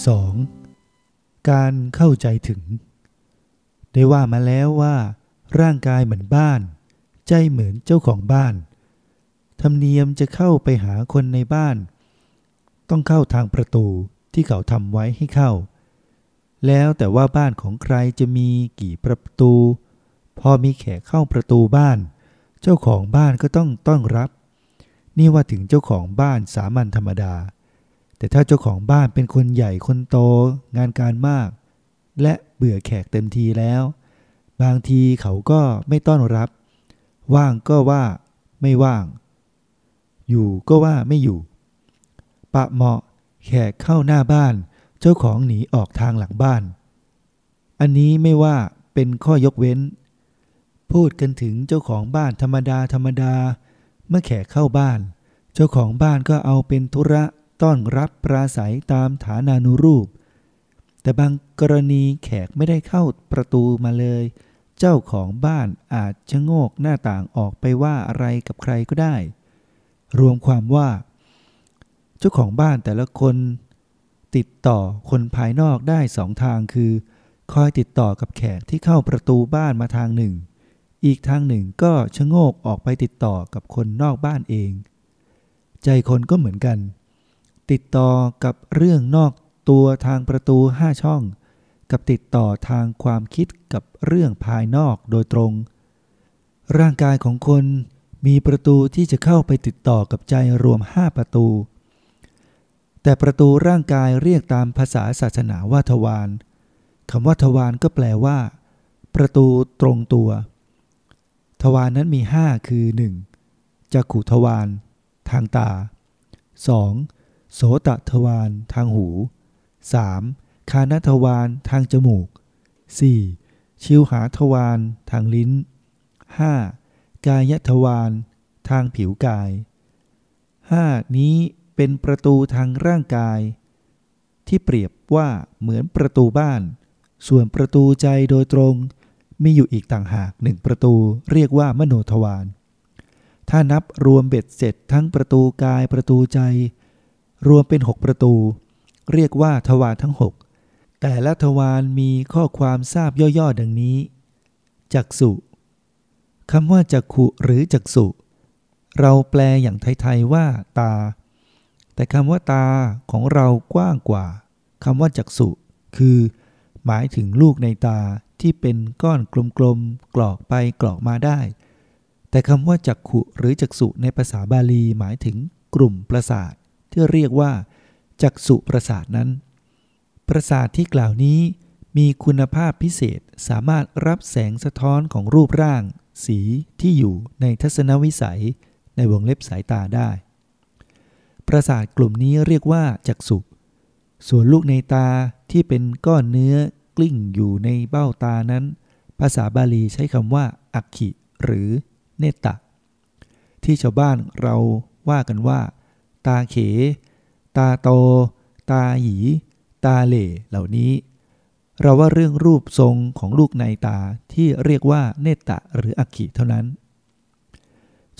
2. การเข้าใจถึง ได้ว่ามาแล้วว่า ร่างกายเหมือนบ้าน ใจเหมือนเจ้าของบ้าน ธรรมเนียมจะเข้าไปหาคนในบ้าน ต้องเข้าทางประตูที่เขาทำไว้ให้เข้า แล้วแต่ว่าบ้านของใครจะมีกี่ประตู พอมีแขกเข้าประตูบ้าน เจ้าของบ้านก็ต้องต้อนรับ นี่ว่าถึงเจ้าของบ้านสามัญธรรมดา แต่ถ้าเจ้าของบ้านเป็นคนใหญ่คนโต งานการมาก และเบื่อแขกเต็มทีแล้ว บางทีเขาก็ไม่ต้อนรับ ว่างก็ว่าไม่ว่าง อยู่ก็ว่าไม่อยู่ ปะเหมาะแขกเข้าหน้าบ้าน เจ้าของหนีออกทางหลังบ้าน อันนี้ไม่ว่าเป็นข้อยกเว้น พูดกันถึงเจ้าของบ้านธรรมดาธรรมดา เมื่อแขกเข้าบ้าน เจ้าของบ้านก็เอาเป็นธุระ ต้อนรับปราศัยตามฐานานุรูป แต่บางกรณีแขกไม่ได้เข้าประตูมาเลย เจ้าของบ้านอาจชะโงกหน้าต่างออกไปว่าอะไรกับใครก็ได้ รวมความว่า เจ้าของบ้านแต่ละคนติดต่อคนภายนอกได้สองทางคือ คอยติดต่อกับแขกที่เข้าประตูบ้านมาทางหนึ่ง อีกทางหนึ่งก็ชะโงกออกไปติดต่อกับคนนอกบ้านเอง ใจคนก็เหมือนกัน ติดต่อกับเรื่องนอกตัวทางประตูห้าช่อง กับติดต่อทางความคิดกับเรื่องภายนอกโดยตรง ร่างกายของคนมีประตูที่จะเข้าไปติดต่อกับใจรวมห้าประตู แต่ประตูร่างกายเรียกตามภาษาศาสนาว่าทวารคำว่าทวารก็แปลว่า ประตูตรงตัว ทวารนนั้นมีห้าคือ 1. จักขุทวารทางตา 2. โสตทวารทางหู 3. คานทวารทางจมูก 4. ชิวหาทวารทางลิ้น 5. กายทวารทางผิวกาย 5. นี้เป็นประตูทางร่างกาย ที่เปรียบว่าเหมือนประตูบ้าน ส่วนประตูใจโดยตรง มีอยู่อีกต่างหากหนึ่งประตูเรียกว่ามโนทวารถ้านับรวมเบ็ดเสร็จทั้งประตูกายประตูใจ รวมเป็น 6 ประตู เรียกว่าทวารทั้ง 6 แต่ละทวารมีข้อความทราบย่อๆดังนี้ จักสุคำว่าจักขุหรือจักสุเราแปลอย่างไทยๆว่าตา แต่คำว่าตาของเรากว้างกว่าคำว่าจักสุคือ หมายถึงลูกในตาที่เป็นก้อนกลมๆกรอกไปกรอกมาได้ แต่คำว่าจักขุหรือจักสุในภาษาบาลีหมายถึงกลุ่มประสาท ที่เรียกว่าจักสุประสาทนั้น ประสาทที่กล่าวนี้มีคุณภาพพิเศษสามารถรับแสงสะท้อนของรูปร่าง สีที่อยู่ในทัศนวิสัย ในวงเล็บสายตาได้ ประสาทกลุ่มนี้เรียกว่าจักสุส่วนลูกในตาที่เป็นก้อนเนื้อกลิ้งอยู่ในเบ้าตานั้น ภาษาบาลีใช้คำว่า อักขิ หรือเนตตะ ที่ชาวบ้านเราว่ากันว่า ตาเข ตาโต ตาหยี ตาเหล่เหล่านี้ เราว่าเรื่องรูปทรงของลูกในตาที่เรียกว่าเนตตะหรืออักขิเท่านั้น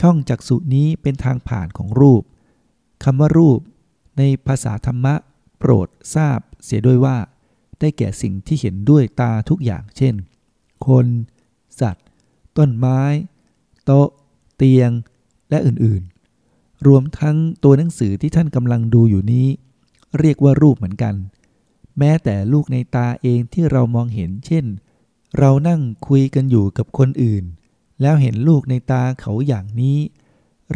ช่องจักษุนี้เป็นทางผ่านของรูปคำว่ารูป ในภาษาธรรมะ โปรดทราบเสียด้วยว่า ได้แก่สิ่งที่เห็นด้วยตาทุกอย่างเช่น คน สัตว์ ต้นไม้ โต๊ะ เตียง และอื่น รวมทั้งตัวหนังสือที่ท่านกำลังดูอยู่นี้ เรียกว่ารูปเหมือนกัน แม้แต่ลูกในตาเองที่เรามองเห็น เช่น เรานั่งคุยกันอยู่กับคนอื่น แล้วเห็นลูกในตาเขาอย่างนี้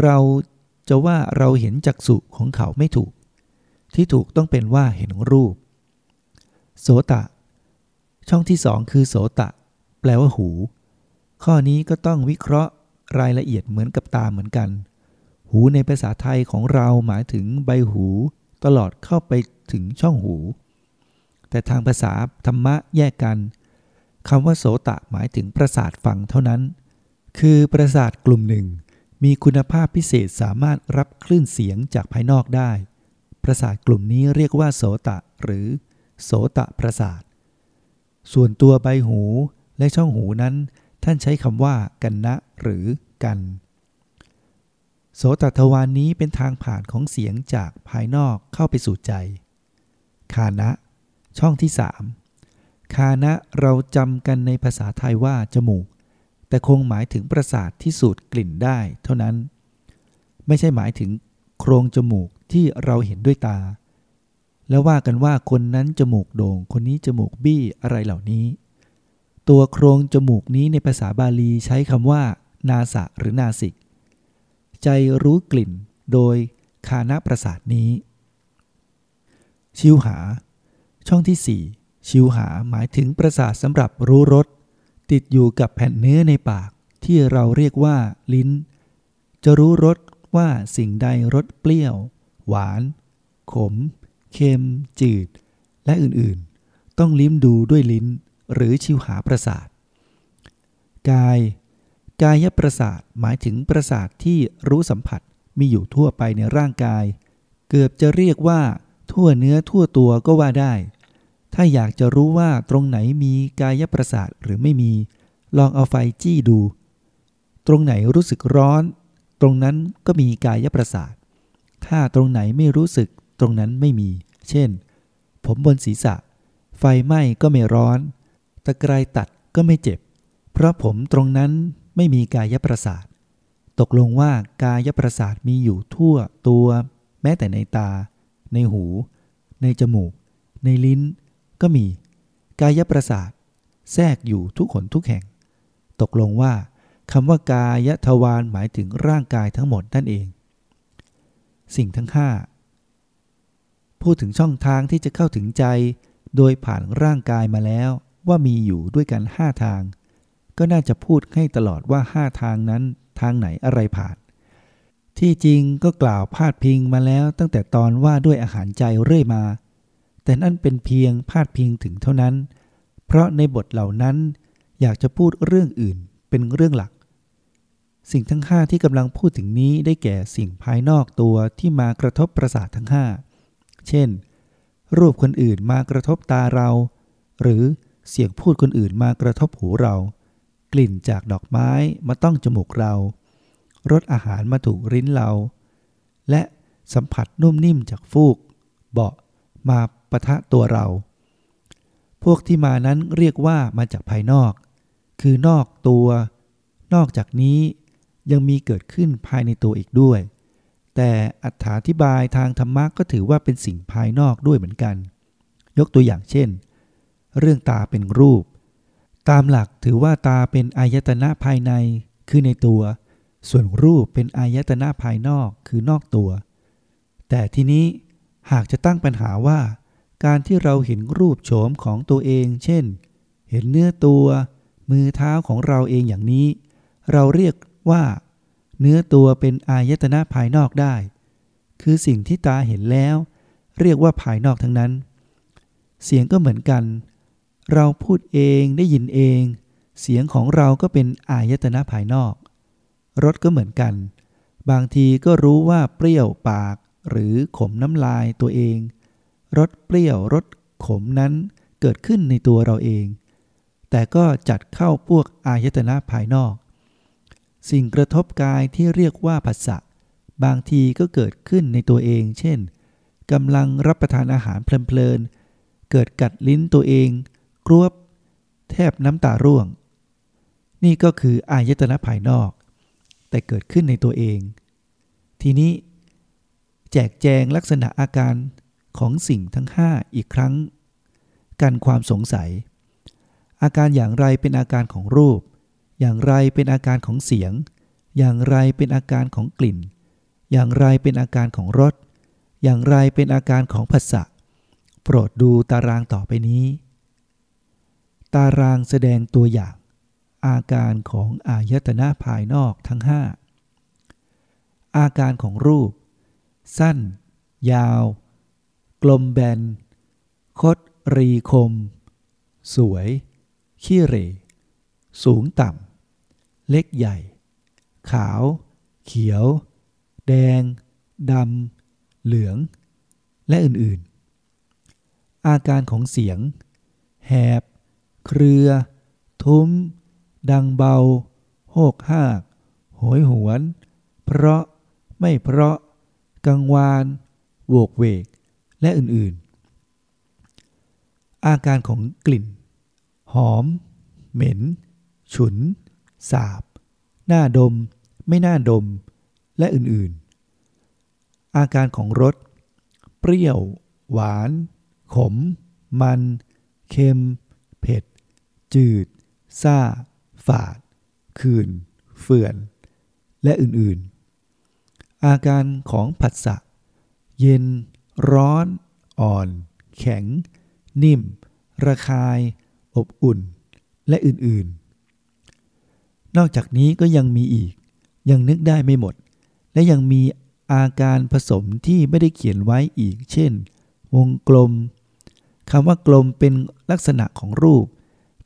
เราจะว่าเราเห็นจักษุของเขาไม่ถูก ที่ถูกต้องเป็นว่าเห็นรูป โสตะ ช่องที่สองคือโสตะ แปลว่าหู ข้อนี้ก็ต้องวิเคราะห์รายละเอียดเหมือนกับตาเหมือนกัน หูในภาษาไทยของเราหมายถึงใบหูตลอดเข้าไปถึงช่องหู แต่ทางภาษาธรรมะแยกกันคำว่าโสตะหมายถึงประสาทฟังเท่านั้น คือประสาทกลุ่มหนึ่ง มีคุณภาพพิเศษสามารถรับคลื่นเสียงจากภายนอกได้ ประสาทกลุ่มนี้เรียกว่าโสตะ หรือ โสตะประสาท ส่วนตัวใบหูและช่องหูนั้น ท่านใช้คำว่ากันนะหรือกัน โสตทวารนนี้เป็นทางผ่านของเสียงจากภายนอกเข้าไปสู่ใจ คานะ ช่องที่สามคานะเราจำกันในภาษาไทยว่าจมูก แต่คงหมายถึงประสาทที่สูดกลิ่นได้เท่านั้น ไม่ใช่หมายถึงโครงจมูกที่เราเห็นด้วยตา แล้วว่ากันว่าคนนั้นจมูกโด่ง คนนี้จมูกบี้อะไรเหล่านี้ ตัวโครงจมูกนี้ในภาษาบาลีใช้คำว่า นาสะหรือนาสิก ใจรู้กลิ่นโดยคานะประสาทนี้ ชิวหา ช่องที่สี่ชิวหาหมายถึงประสาทสำหรับรู้รสติดอยู่กับแผ่นเนื้อในปากที่เราเรียกว่าลิ้น จะรู้รสว่าสิ่งใดรสเปรี้ยว หวาน ขม เค็ม จืด และอื่นๆ ต้องลิ้มดูด้วยลิ้นหรือชิวหาประสาท กาย กายประสาทหมายถึงประสาทที่รู้สัมผัสมีอยู่ทั่วไปในร่างกาย เกือบจะเรียกว่า ทั่วเนื้อทั่วตัวก็ว่าได้ ถ้าอยากจะรู้ว่าตรงไหนมีกายประสาทหรือไม่มี ลองเอาไฟจี้ดู ตรงไหนรู้สึกร้อน ตรงนั้นก็มีกายประสาท ถ้าตรงไหนไม่รู้สึกตรงนั้นไม่มี เช่น ผมบนศีรษะ ไฟไหม้ก็ไม่ร้อน ตะไคร้ตัดก็ไม่เจ็บ เพราะผมตรงนั้น ไม่มีกายประสาท ตกลงว่ากายประสาทมีอยู่ทั่วตัว แม้แต่ในตา ในหู ในจมูก ในลิ้น ก็มี กายประสาท แทรกอยู่ทุกขนทุกแห่ง ตกลงว่าคำว่ากายทวารหมายถึงร่างกายทั้งหมดนั่นเอง สิ่งทั้งห้าพูดถึงช่องทางที่จะเข้าถึงใจ โดยผ่านร่างกายมาแล้วว่ามีอยู่ด้วยกันห้าทาง ก็น่าจะพูดให้ตลอดว่าห้าทางนั้นทางไหนอะไรผ่าน ที่จริงก็กล่าวพาดพิงมาแล้วตั้งแต่ตอนว่าด้วยอาหารใจเรื่อยมา แต่นั่นเป็นเพียงพาดพิงถึงเท่านั้น เพราะในบทเหล่านั้นอยากจะพูดเรื่องอื่นเป็นเรื่องหลัก สิ่งทั้งห้าที่กำลังพูดถึงนี้ได้แก่สิ่งภายนอกตัวที่มากระทบประสาททั้งห้าเช่น รูปคนอื่นมากระทบตาเรา หรือเสียงพูดคนอื่นมากระทบหูเรา กลิ่นจากดอกไม้มาต้องจมูกเรา รสอาหารมาถูกริ้นเรา และสัมผัสนุ่มนิ่มจากฟูก เบาะมาปะทะตัวเรา พวกที่มานั้นเรียกว่ามาจากภายนอก คือนอกตัว นอกจากนี้ยังมีเกิดขึ้นภายในตัวอีกด้วย แต่อัถาธิบายทางธรรมะก็ถือว่าเป็นสิ่งภายนอกด้วยเหมือนกัน ยกตัวอย่างเช่น เรื่องตาเป็นรูป ตามหลักถือว่าตาเป็นอายตนะภายในคือในตัว ส่วนรูปเป็นอายตนะภายนอกคือนอกตัว แต่ทีนี้หากจะตั้งปัญหาว่า การที่เราเห็นรูปโฉมของตัวเอง เช่น เห็นเนื้อตัว มือเท้าของเราเองอย่างนี้ เราเรียกว่า เนื้อตัวเป็นอายตนะภายนอกได้ คือสิ่งที่ตาเห็นแล้ว เรียกว่าภายนอกทั้งนั้น เสียงก็เหมือนกัน เราพูดเองได้ยินเอง เสียงของเราก็เป็นอายตนะภายนอกรสก็เหมือนกัน บางทีก็รู้ว่าเปรี้ยวปาก หรือขมน้ำลายตัวเองรสเปรี้ยวรสขมนั้นเกิดขึ้นในตัวเราเอง แต่ก็จัดเข้าพวกอายตนะภายนอก สิ่งกระทบกายที่เรียกว่าผัสสะบางทีก็เกิดขึ้นในตัวเอง เช่นกำลังรับประทานอาหารเพลินๆเกิดกัดลิ้นตัวเอง กรวบ แทบน้ำตาร่วง นี่ก็คืออายตนะภายนอก แต่เกิดขึ้นในตัวเอง ทีนี้ แจกแจงลักษณะอาการของสิ่งทั้งห้าอีกครั้งกันความสงสัย อาการอย่างไรเป็นอาการของรูป อย่างไรเป็นอาการของเสียง อย่างไรเป็นอาการของกลิ่น อย่างไรเป็นอาการของรสอย่างไรเป็นอาการของภาษะโปรดดูตารางต่อไปนี้ ตารางแสดงตัวอย่าง อาการของอายตนะภายนอกทั้งห้าอาการของรูป สั้น ยาว กลมแบน คดรีคม สวย ขี้เรสูงต่ำ เล็กใหญ่ ขาว เขียว แดง ดำ เหลือง และอื่นๆ อาการของเสียง แหบ เครือ ทุ้ม ดังเบา โหกหากโหยหวน เพราะไม่เพราะ กังวานโวกเวก และอื่นอาการของกลิ่น หอม เหม็น ฉุน สาบ หน้าดม ไม่น่าดม และอื่นๆ อาการของรส เปรี้ยว หวาน ขม มัน เค็ม เผ็ด จืด ซ่า ฝาด คืน เฟื่อน และอื่นๆ อาการของผัสสะ เย็น ร้อน อ่อน แข็ง นิ่ม ระคาย อบอุ่น และอื่นๆ นอกจากนี้ก็ยังมีอีก ยังนึกได้ไม่หมด และยังมีอาการผสมที่ไม่ได้เขียนไว้อีก เช่น วงกลมคำว่ากลมเป็นลักษณะของรูป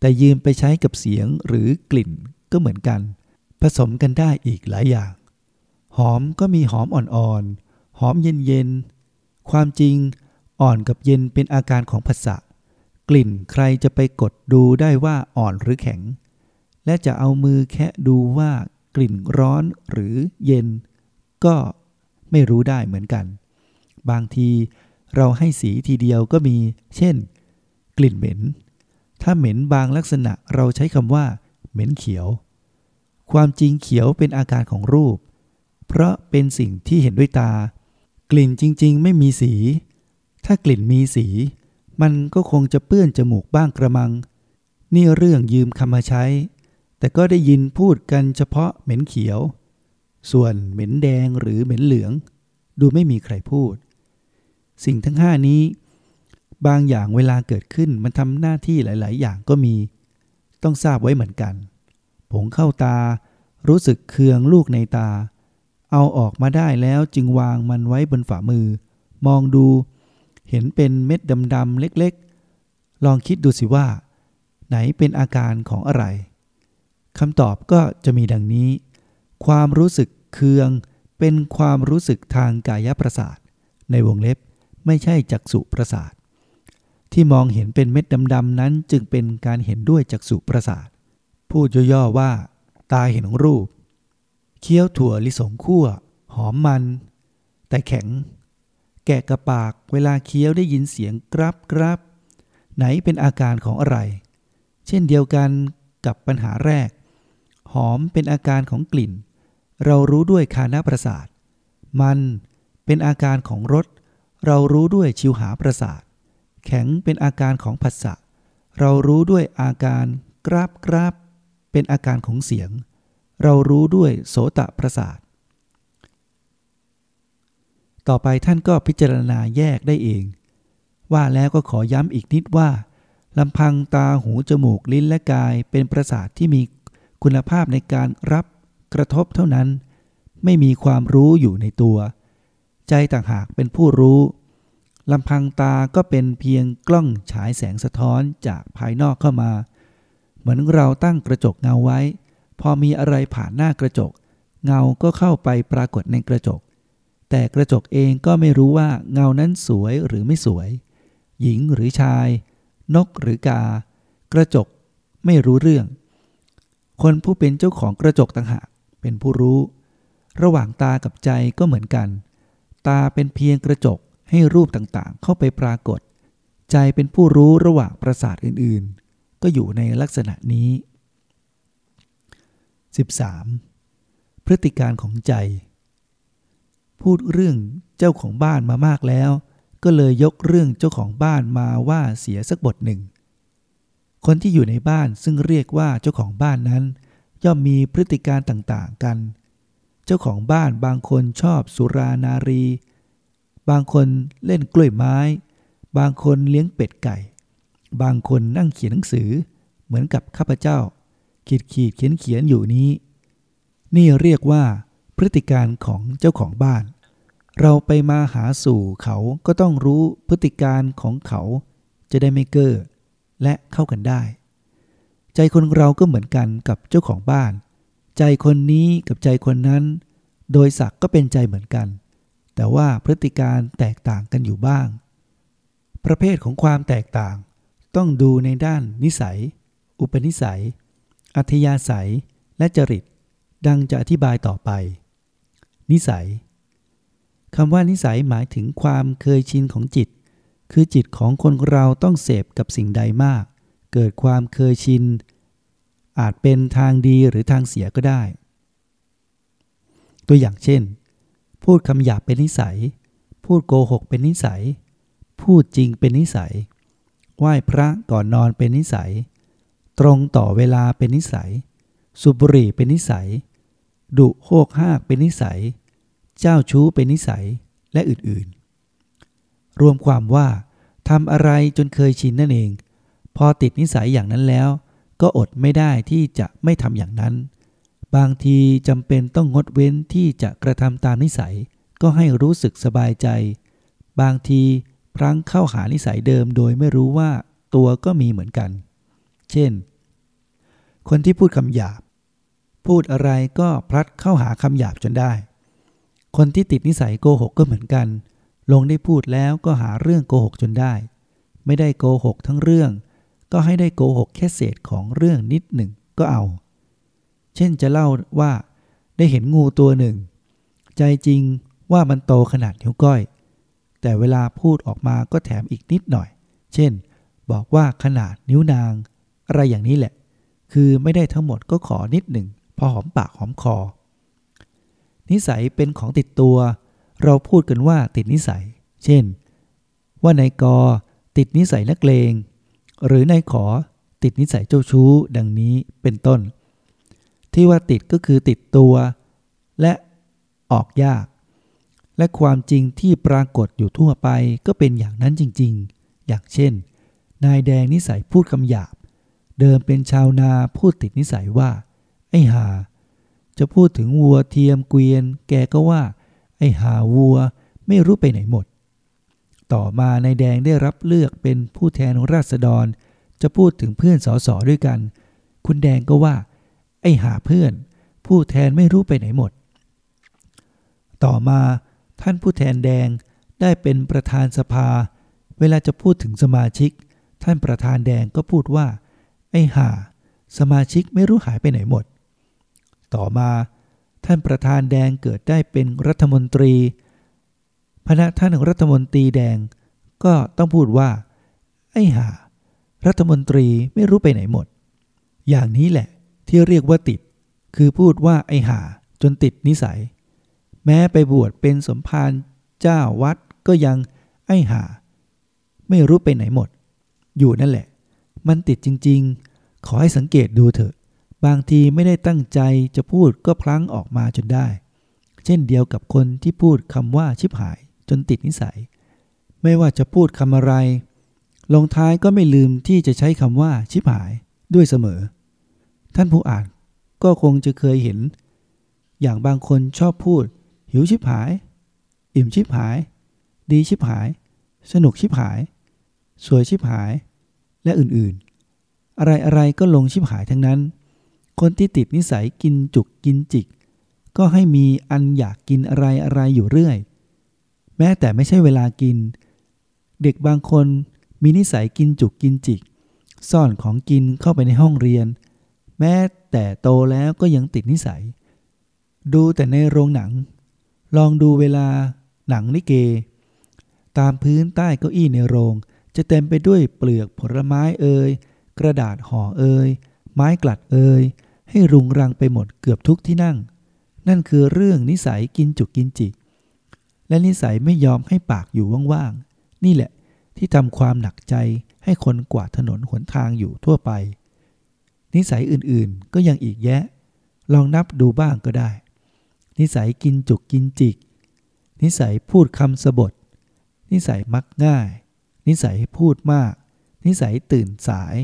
แต่ยืมไปใช้กับเสียงหรือกลิ่นก็เหมือนกัน ผสมกันได้อีกหลายอย่าง หอมก็มีหอมอ่อนๆ หอมเย็นๆ ความจริงอ่อนกับเย็นเป็นอาการของภาษะกลิ่นใครจะไปกดดูได้ว่าอ่อนหรือแข็ง และจะเอามือแคะดูว่ากลิ่นร้อนหรือเย็น ก็ไม่รู้ได้เหมือนกัน บางทีเราให้สีทีเดียวก็มี เช่น กลิ่นเหม็น ถ้าเหม็นบางลักษณะเราใช้คำว่า เหม็นเขียว ความจริงเขียวเป็นอาการของรูป เพราะเป็นสิ่งที่เห็นด้วยตา กลิ่นจริงๆ ไม่มีสี ถ้ากลิ่นมีสี มันก็คงจะเปื้อนจมูกบ้างกระมัง นี่เรื่องยืมคำมาใช้ แต่ก็ได้ยินพูดกันเฉพาะเหม็นเขียว ส่วนเหม็นแดงหรือเหม็นเหลือง ดูไม่มีใครพูด สิ่งทั้งห้านี้ บางอย่างเวลาเกิดขึ้นมันทำหน้าที่หลาย ๆ อย่างก็มี ต้องทราบไว้เหมือนกัน ผงเข้าตา รู้สึกเคืองลูกในตา เอาออกมาได้แล้วจึงวางมันไว้บนฝ่ามือ มองดูเห็นเป็นเม็ดดำ ๆ เล็ก ๆ ลองคิดดูสิว่า ไหนเป็นอาการของอะไรคำตอบก็จะมีดังนี้ ความรู้สึกเคือง เป็นความรู้สึกทางกายประสาท ในวงเล็บไม่ใช่จักษุประสาท ที่มองเห็นเป็นเม็ดดำๆนั้นจึงเป็นการเห็นด้วยจักษุประสาท พูดย่อๆว่า ตาเห็นรูป เคี้ยวถั่วลิสงคั่ว หอมมัน แต่แข็ง แกะกระปากเวลาเคี้ยวได้ยินเสียงกรับกรับไหนเป็นอาการของอะไร เช่นเดียวกันกับปัญหาแรก หอมเป็นอาการของกลิ่น เรารู้ด้วยคานาประสาท มันเป็นอาการของรสเรารู้ด้วยชิวหาประสาท แข็งเป็นอาการของผัสสะเรารู้ด้วยอาการกราบกราบเป็นอาการของเสียง เรารู้ด้วยโสตประสาท ต่อไปท่านก็พิจารณาแยกได้เอง ว่าแล้วก็ขอย้ำอีกนิดว่าลำพังตาหูจมูกลิ้นและกายเป็นประสาทที่มีคุณภาพในการรับกระทบเท่านั้น ไม่มีความรู้อยู่ในตัว ใจต่างหากเป็นผู้รู้ ลำพังตาก็เป็นเพียงกล้องฉายแสงสะท้อนจากภายนอกเข้ามา เหมือนเราตั้งกระจกเงาไว้ พอมีอะไรผ่านหน้ากระจก เงาก็เข้าไปปรากฏในกระจก แต่กระจกเองก็ไม่รู้ว่าเงานั้นสวยหรือไม่สวย หญิงหรือชาย นกหรือกา กระจกไม่รู้เรื่อง คนผู้เป็นเจ้าของกระจกต่างหากเป็นผู้รู้ ระหว่างตากับใจก็เหมือนกัน ตาเป็นเพียงกระจก ให้รูปต่างๆ เข้าไปปรากฏ ใจเป็นผู้รู้ระหว่างประสาทอื่นๆ ก็อยู่ในลักษณะนี้ 13. พฤติการของใจ พูดเรื่องเจ้าของบ้านมามากแล้ว ก็เลยยกเรื่องเจ้าของบ้านมาว่าเสียสักบทหนึ่ง คนที่อยู่ในบ้านซึ่งเรียกว่าเจ้าของบ้านนั้น ย่อมมีพฤติการต่างๆกัน เจ้าของบ้านบางคนชอบสุรานารี บางคนเล่นกล้วยไม้ บางคนเลี้ยงเป็ดไก่ บางคนนั่งเขียนหนังสือ เหมือนกับข้าพเจ้า ขีดขีดเขียนเขียนอยู่นี้ นี่เรียกว่าพฤติการของเจ้าของบ้าน เราไปมาหาสู่เขาก็ต้องรู้พฤติการของเขา จะได้ไม่เก้อและเข้ากันได้ ใจคนเราก็เหมือนกันกับเจ้าของบ้าน ใจคนนี้กับใจคนนั้น โดยศักก์ก็เป็นใจเหมือนกัน แต่ว่าพฤติการแตกต่างกันอยู่บ้าง ประเภทของความแตกต่าง ต้องดูในด้านนิสัย อุปนิสัย อัธยาศัย และจริต ดังจะอธิบายต่อไป นิสัยคำว่านิสัยหมายถึงความเคยชินของจิต คือจิตของคนเราต้องเสพกับสิ่งใดมาก เกิดความเคยชิน อาจเป็นทางดีหรือทางเสียก็ได้ ตัวอย่างเช่น พูดคำหยาบเป็นนิสัย พูดโกหกเป็นนิสัย พูดจริงเป็นนิสัย ไหว้พระก่อนนอนเป็นนิสัย ตรงต่อเวลาเป็นนิสัย สุบรี่เป็นนิสัย ดุโคกหากเป็นนิสัย เจ้าชู้เป็นนิสัย และอื่นๆ รวมความว่าทำอะไรจนเคยชินนั่นเอง พอติดนิสัยอย่างนั้นแล้ว ก็อดไม่ได้ที่จะไม่ทำอย่างนั้น บางทีจำเป็นต้องงดเว้นที่จะกระทำตามนิสัย ก็ให้รู้สึกสบายใจ บางทีพลั้งเข้าหานิสัยเดิมโดยไม่รู้ว่าตัวก็มีเหมือนกัน เช่น คนที่พูดคำหยาบ พูดอะไรก็พลัดเข้าหาคำหยาบจนได้ คนที่ติดนิสัยโกหกก็เหมือนกัน ลงได้พูดแล้วก็หาเรื่องโกหกจนได้ ไม่ได้โกหกทั้งเรื่อง ก็ให้ได้โกหกแค่เศษของเรื่องนิดหนึ่งก็เอา เช่นจะเล่าว่าได้เห็นงูตัวหนึ่ง ใจจริงว่ามันโตขนาดนิ้วก้อย แต่เวลาพูดออกมาก็แถมอีกนิดหน่อย เช่น บอกว่าขนาดนิ้วนาง อะไรอย่างนี้แหละ คือไม่ได้ทั้งหมดก็ขอนิดหนึ่ง พอหอมปากหอมคอ นิสัยเป็นของติดตัว เราพูดกันว่าติดนิสัย เช่น ว่านายกติดนิสัยนักเลง หรือนายขอติดนิสัยเจ้าชู้ดังนี้เป็นต้น ที่ว่าติดก็คือติดตัว และออกยาก และความจริงที่ปรากฏอยู่ทั่วไปก็เป็นอย่างนั้นจริงๆ อย่างเช่น นายแดงนิสัยพูดคำหยาบ เดิมเป็นชาวนาพูดติดนิสัยว่า ไอ้หา จะพูดถึงวัวเทียมเกวียน แกก็ว่า ไอ้หาวัวไม่รู้ไปไหนหมด ต่อมานายแดงได้รับเลือกเป็นผู้แทนราษฎร จะพูดถึงเพื่อนสอสอด้วยกัน คุณแดงก็ว่า ไอ้หาเพื่อน ผู้แทนไม่รู้ไปไหนหมด ต่อมาท่านผู้แทนแดงได้เป็นประธานสภา เวลาจะพูดถึงสมาชิก ท่านประธานแดงก็พูดว่า ไอ้หาสมาชิกไม่รู้หายไปไหนหมด ต่อมาท่านประธานแดงเกิดได้เป็นรัฐมนตรีพณะท่านรัฐมนตรีแดงก็ต้องพูดว่า ไอ้ห่า รัฐมนตรีไม่รู้ไปไหนหมด อย่างนี้แหละ ที่เรียกว่าติด คือพูดว่าไอห่าจนติดนิสัย แม้ไปบวชเป็นสมภารเจ้าวัดก็ยังไอห่าไม่รู้ไปไหนหมด อยู่นั่นแหละ มันติดจริง ๆ ขอให้สังเกตดูเถอะ บางทีไม่ได้ตั้งใจจะพูดก็พลั้งออกมาจนได้ เช่นเดียวกับคนที่พูดคำว่าชิบหายจนติดนิสัย ไม่ว่าจะพูดคำอะไร ลงท้ายก็ไม่ลืมที่จะใช้คำว่าชิบหายด้วยเสมอ ท่านผู้อ่านก็คงจะเคยเห็น อย่างบางคนชอบพูด หิวชิบหาย อิ่มชิบหาย ดีชิบหาย สนุกชิบหาย สวยชิบหาย และอื่นๆ อะไรอะไรก็ลงชิบหายทั้งนั้น คนที่ติดนิสัยกินจุกกินจิก ก็ให้มีอันอยากกินอะไรอะไรอยู่เรื่อย แม้แต่ไม่ใช่เวลากิน เด็กบางคนมีนิสัยกินจุกกินจิก ซ่อนของกินเข้าไปในห้องเรียน แม้แต่โตแล้วก็ยังติดนิสัย ดูแต่ในโรงหนัง ลองดูเวลาหนังลิเก ตามพื้นใต้เก้าอี้ในโรง จะเต็มไปด้วยเปลือกผลไม้เอ่ยกระดาษห่อเอ่ยไม้กลัดเอ่ยให้รุงรังไปหมดเกือบทุกที่นั่ง นั่นคือเรื่องนิสัยกินจุกกินจิก และนิสัยไม่ยอมให้ปากอยู่ว่างๆนี่แหละที่ทำความหนักใจให้คนกวาดถนนหนทางอยู่ทั่วไป นิสัยอื่นๆ ก็ยังอีกแยะ ลองนับดูบ้างก็ได้ นิสัยกินจุกกินจิก นิสัยพูดคำสบท นิสัยมักง่าย นิสัยพูดมาก นิสัยตื่นสาย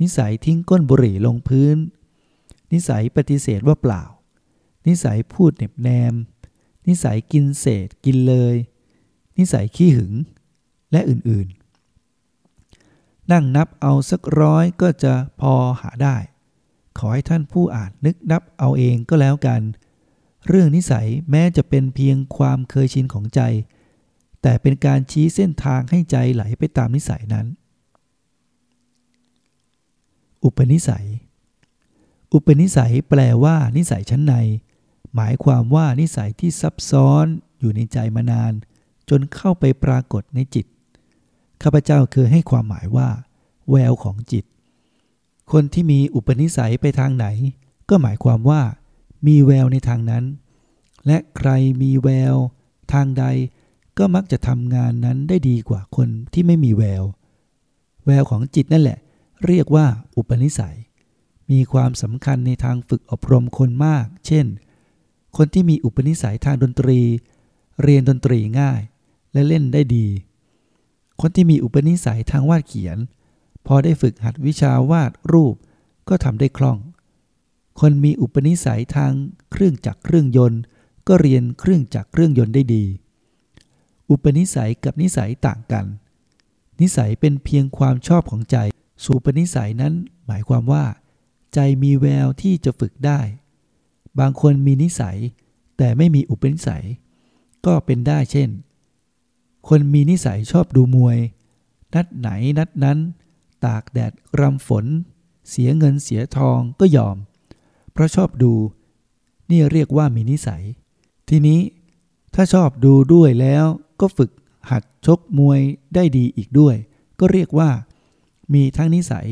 นิสัยทิ้งก้นบุหรี่ลงพื้น นิสัยปฏิเสธว่าเปล่า นิสัยพูดเน็บแนม นิสัยกินเศษกินเลย นิสัยขี้หึง และอื่นๆ นั่งนับเอาสักร้อยก็จะพอหาได้ ขอให้ท่านผู้อ่านนึกนับเอาเองก็แล้วกัน เรื่องนิสัยแม้จะเป็นเพียงความเคยชินของใจ แต่เป็นการชี้เส้นทางให้ใจไหลไปตามนิสัยนั้น อุปนิสัย อุปนิสัยแปลว่านิสัยชั้นใน หมายความว่านิสัยที่ซับซ้อนอยู่ในใจมานาน จนเข้าไปปรากฏในจิต ข้าพเจ้าเคยให้ความหมายว่า แววของจิต คนที่มีอุปนิสัยไปทางไหน ก็หมายความว่า มีแววในทางนั้น และใครมีแวว ทางใด ก็มักจะทำงานนั้นได้ดีกว่าคนที่ไม่มีแวว แววของจิตนั่นแหละ เรียกว่าอุปนิสัย มีความสำคัญในทางฝึกอบรมคนมาก เช่น คนที่มีอุปนิสัยทางดนตรี เรียนดนตรีง่าย และเล่นได้ดี คนที่มีอุปนิสัยทางวาดเขียน พอได้ฝึกหัดวิชาวาดรูปก็ทำได้คล่อง คนมีอุปนิสัยทางเครื่องจักรเครื่องยนต์ ก็เรียนเครื่องจักรเครื่องยนต์ได้ดี อุปนิสัยกับนิสัยต่างกัน นิสัยเป็นเพียงความชอบของใจสูปนิสัยนั้นหมายความว่า ใจมีแววที่จะฝึกได้ บางคนมีนิสัยแต่ไม่มีอุปนิสัย ก็เป็นได้เช่น คนมีนิสัยชอบดูมวย นัดไหนนัดนั้น ตากแดดรำฝน เสียเงินเสียทองก็ยอม เพราะชอบดู นี่เรียกว่ามีนิสัย ทีนี้ถ้าชอบดูด้วยแล้วก็ฝึกหัดชกมวยได้ดีอีกด้วย ก็เรียกว่า มีทั้งนิสัย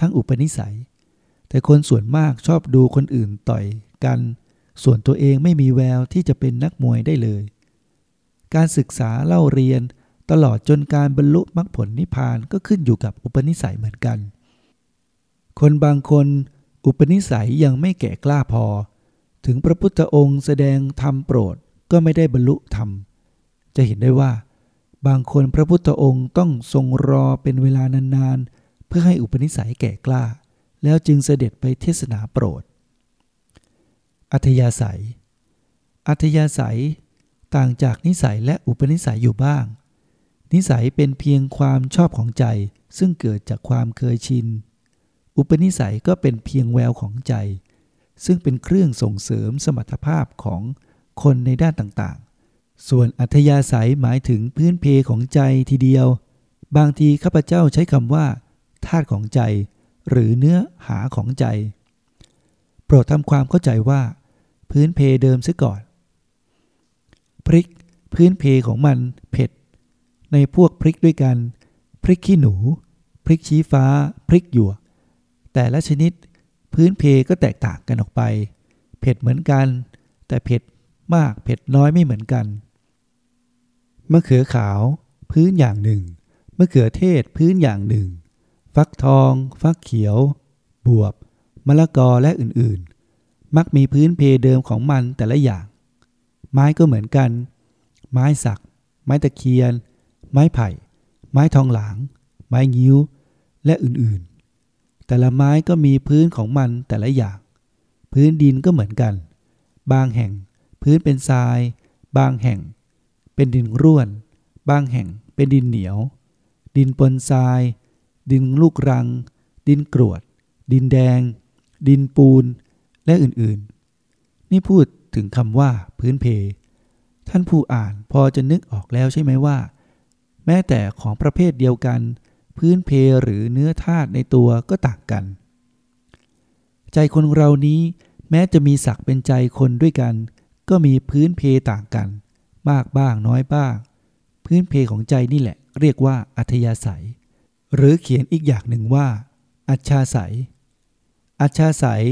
ทั้งอุปนิสัย แต่คนส่วนมากชอบดูคนอื่นต่อยกัน ส่วนตัวเองไม่มีแววที่จะเป็นนักมวยได้เลย การศึกษาเล่าเรียน ตลอดจนการบรรลุมรรคผลนิพพานก็ขึ้นอยู่กับอุปนิสัยเหมือนกัน คนบางคนอุปนิสัยยังไม่แก่กล้าพอ ถึงพระพุทธองค์แสดงธรรมโปรดก็ไม่ได้บรรลุธรรม จะเห็นได้ว่า บางคนพระพุทธองค์ต้องทรงรอเป็นเวลานานๆ เพื่อให้อุปนิสัยแก่กล้า แล้วจึงเสด็จไปเทศนาโปรด อัธยาศัย อัธยาศัย ต่างจากนิสัยและอุปนิสัยอยู่บ้าง นิสัยเป็นเพียงความชอบของใจ ซึ่งเกิดจากความเคยชิน อุปนิสัยก็เป็นเพียงแววของใจ ซึ่งเป็นเครื่องส่งเสริมสมรรถภาพของคนในด้านต่างๆ ส่วนอัธยาศัยหมายถึงพื้นเพของใจทีเดียว บางทีข้าพเจ้าใช้คำว่าธาตุของใจ หรือเนื้อหาของใจ โปรดทำความเข้าใจว่า พื้นเพเดิมซะก่อน พริกพื้นเพของมันเผ็ด ในพวกพริกด้วยกัน พริกขี้หนู พริกชี้ฟ้า พริกหยวก แต่ละชนิดพื้นเพก็แตกต่างกันออกไป เผ็ดเหมือนกัน แต่เผ็ดมากเผ็ดน้อยไม่เหมือนกันมะเขือขาว พื้นอย่างหนึ่งมะเขือเทศพื้นอย่างหนึ่ง ฟักทอง ฟักเขียว บวบมะละกอและอื่นๆ มักมีพื้นเพเดิมของมันแต่ละอย่าง ไม้ก็เหมือนกัน ไม้สัก ไม้ตะเคียน ไม้ไผ่ ไม้ทองหลาง ไม้งิ้ว และอื่นๆ แต่ละไม้ก็มีพื้นของมันแต่ละอย่าง พื้นดินก็เหมือนกัน บางแห่ง พื้นเป็นทราย บางแห่ง เป็นดินร่วน บางแห่งเป็นดินเหนียว ดินปนทราย ดินลูกรัง ดินกรวด ดินแดง ดินปูน และอื่นๆ นี่พูด ถึงคำว่าพื้นเพ ท่านผู้อ่านพอจะนึกออกแล้วใช่ไหมว่า แม้แต่ของประเภทเดียวกัน พื้นเพหรือเนื้อธาตุในตัวก็ต่างกัน ใจคนเรานี้แม้จะมีศักเป็นใจคนด้วยกัน ก็มีพื้นเพต่างกัน มากบ้างน้อยบ้าง พื้นเพของใจนี่แหละ เรียกว่าอัธยาศัย หรือเขียนอีกอย่างหนึ่งว่า อัจฉาศัยอัจฉาศัย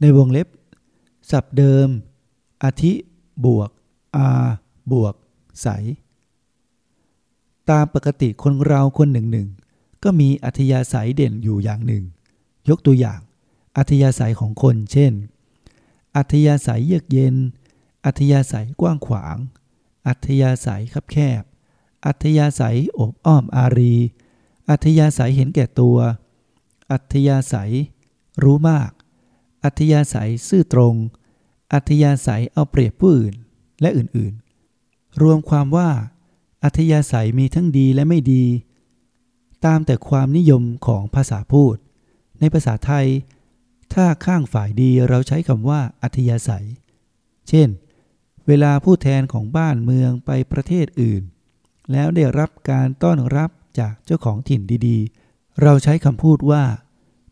ในวงเล็บศัพท์เดิม อธิบวก อาบวก ใส ตามปกติคนเราคนหนึ่งหนึ่งก็มีอัธยาศัยเด่นอยู่อย่างหนึ่ง ยกตัวอย่าง อัธยาศัยของคน เช่น อัธยาศัยเยือกเย็น อัธยาศัยกว้างขวาง อัธยาศัยคับแคบ อัธยาศัยอบอ้อมอารี อัธยาศัยเห็นแก่ตัว อัธยาศัยรู้มาก อัธยาศัยซื่อตรง อัธยาศัยเอาเปรียบผู้อื่นและอื่นๆ รวมความว่า อัธยาศัยมีทั้งดีและไม่ดี ตามแต่ความนิยมของภาษาพูด ในภาษาไทย ถ้าข้างฝ่ายดีเราใช้คำว่าอัธยาศัย เช่น เวลาผู้แทนของบ้านเมืองไปประเทศอื่น แล้วได้รับการต้อนรับจากเจ้าของถิ่นดีๆ เราใช้คำพูดว่า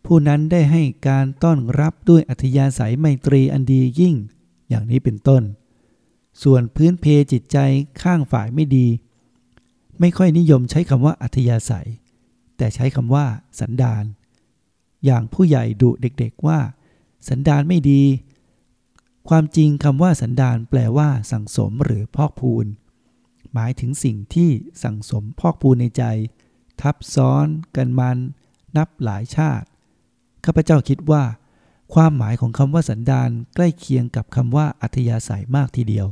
ผู้นั้นได้ให้การต้อนรับด้วยอัธยาศัยไมตรีอันดียิ่ง อย่างนี้เป็นต้น ส่วนพื้นเพจิตใจข้างฝ่ายไม่ดี ไม่ค่อยนิยมใช้คำว่าอัธยาศัย แต่ใช้คำว่า สันดาน อย่างผู้ใหญ่ดุเด็กๆว่า สันดานไม่ดี ความจริงคำว่าสันดานแปลว่า สั่งสมหรือพอกพูน หมายถึงสิ่งที่สั่งสมพอกพูนในใจ ทับซ้อนกันมัน นับหลายชาติ ข้าพเจ้าคิดว่า ความหมายของคำว่าสันดานใกล้เคียงกับคำว่าอัธยาศัยมากทีเดียว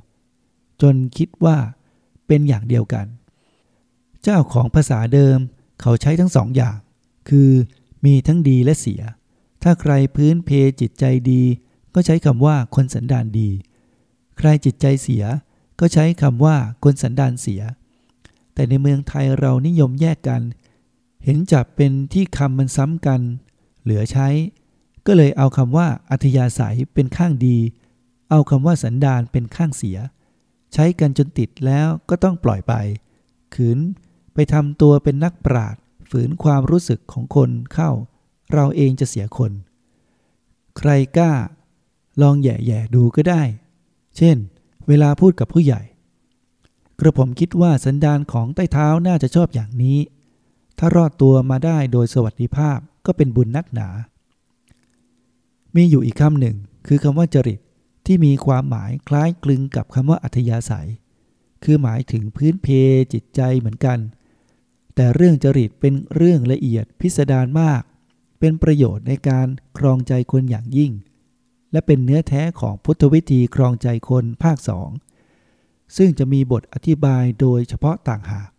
จนคิดว่าเป็นอย่างเดียวกัน เจ้าของภาษาเดิมเขาใช้ทั้งสองอย่าง คือมีทั้งดีและเสีย ถ้าใครพื้นเพจิตใจดี ก็ใช้คำว่าคนสันดานดี ใครจิตใจเสีย ก็ใช้คำว่าคนสันดานเสีย แต่ในเมืองไทยเรานิยมแยกกัน เห็นจับเป็นที่คำมันซ้ำกัน เหลือใช้ ก็เลยเอาคำว่าอัธยาศัยเป็นข้างดี เอาคำว่าสันดานเป็นข้างเสีย ใช้กันจนติดแล้วก็ต้องปล่อยไป ขืนไปทำตัวเป็นนักปราดฝืนความรู้สึกของคนเข้า เราเองจะเสียคน ใครกล้า ลองแย่ๆดูก็ได้ เช่น เวลาพูดกับผู้ใหญ่ กระผมคิดว่าสันดานของใต้เท้าน่าจะชอบอย่างนี้ ถ้ารอดตัวมาได้โดยสวัสดิภาพ ก็เป็นบุญนักหนา มีอยู่อีกคำหนึ่ง คือคำว่าจริตที่มีความหมายคล้ายคลึงกับคำว่าอัธยาศัย คือหมายถึงพื้นเพจิตใจเหมือนกัน แต่เรื่องจริตเป็นเรื่องละเอียดพิสดารมาก เป็นประโยชน์ในการครองใจคนอย่างยิ่ง และเป็นเนื้อแท้ของพุทธวิธีครองใจคนภาคสองซึ่งจะมีบทอธิบายโดยเฉพาะต่างหาก